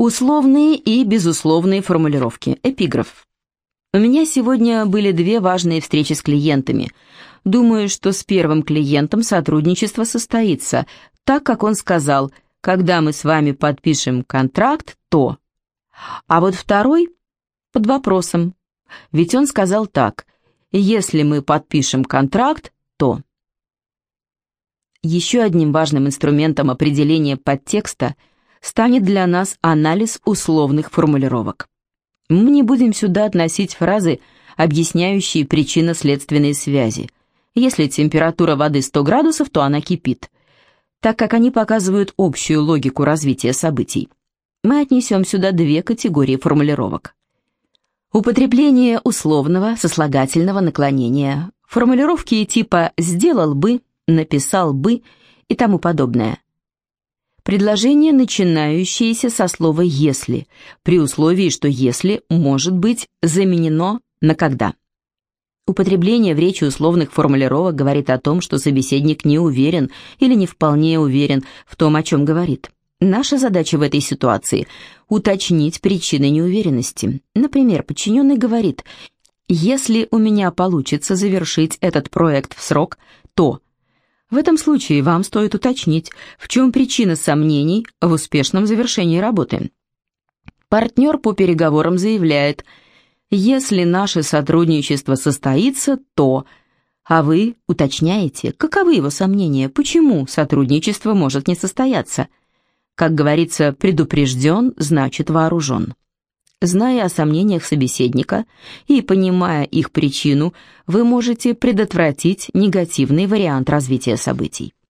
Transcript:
Условные и безусловные формулировки. Эпиграф. У меня сегодня были две важные встречи с клиентами. Думаю, что с первым клиентом сотрудничество состоится, так как он сказал, когда мы с вами подпишем контракт, то... А вот второй под вопросом. Ведь он сказал так, если мы подпишем контракт, то... Еще одним важным инструментом определения подтекста – станет для нас анализ условных формулировок. Мы не будем сюда относить фразы, объясняющие причинно-следственные связи. Если температура воды 100 градусов, то она кипит, так как они показывают общую логику развития событий. Мы отнесем сюда две категории формулировок. Употребление условного сослагательного наклонения, формулировки типа «сделал бы», «написал бы» и тому подобное – Предложение, начинающееся со слова «если», при условии, что «если» может быть заменено на «когда». Употребление в речи условных формулировок говорит о том, что собеседник не уверен или не вполне уверен в том, о чем говорит. Наша задача в этой ситуации – уточнить причины неуверенности. Например, подчиненный говорит «Если у меня получится завершить этот проект в срок, то…» В этом случае вам стоит уточнить, в чем причина сомнений в успешном завершении работы. Партнер по переговорам заявляет, если наше сотрудничество состоится, то... А вы уточняете, каковы его сомнения, почему сотрудничество может не состояться. Как говорится, предупрежден, значит вооружен. Зная о сомнениях собеседника и понимая их причину, вы можете предотвратить негативный вариант развития событий.